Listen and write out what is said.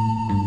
Musik